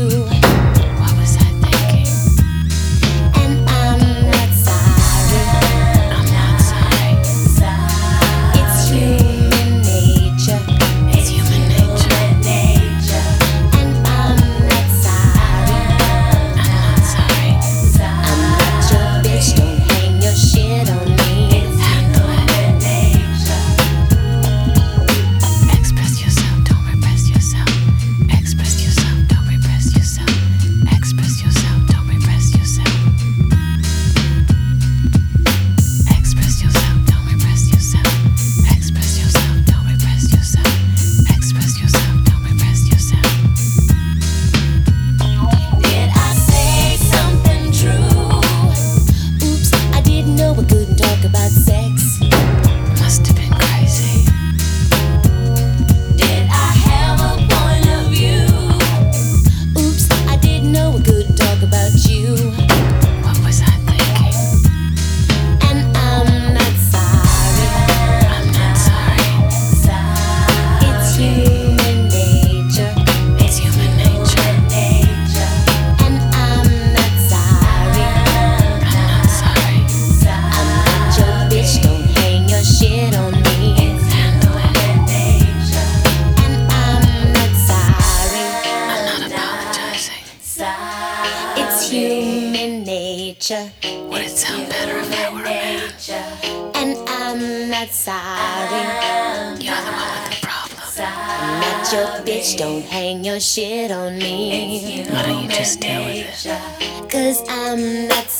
you. Nature. Would it sound better if I were a man? And I'm not sorry. You're the one with the problem. I'm not your bitch, don't hang your shit on me. Why don't you just deal with it? Cause I'm not sorry. Would you like